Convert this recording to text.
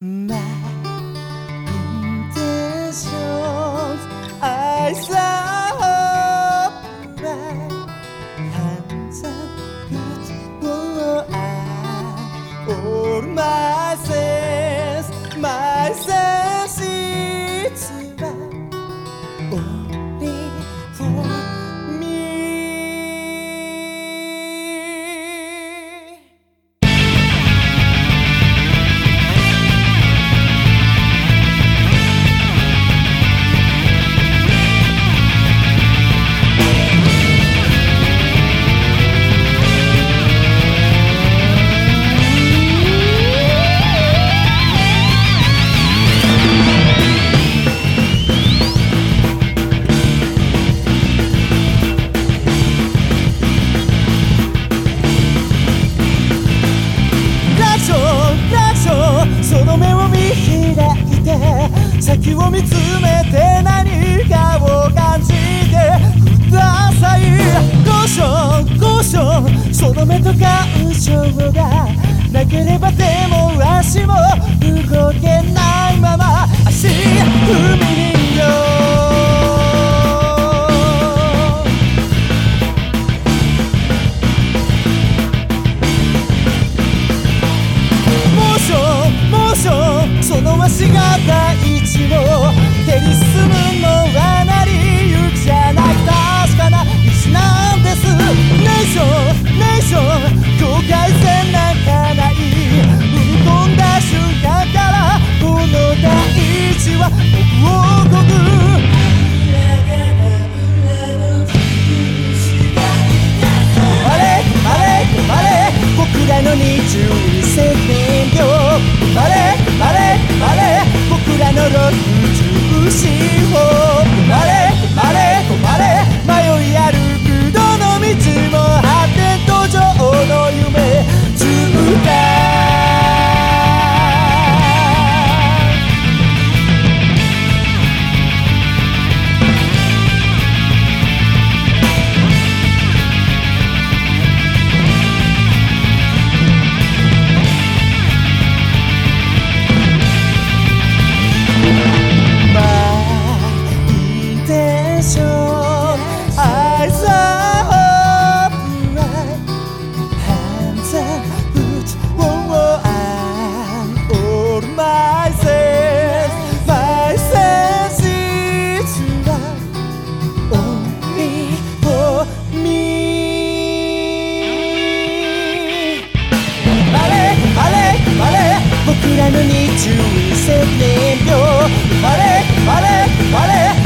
まあ先を見つめて何かを感じてください交渉交渉その目と感情がなければでもこのわしが第一を手に進むのは se enrolar. らの日中生年表あれあれあれ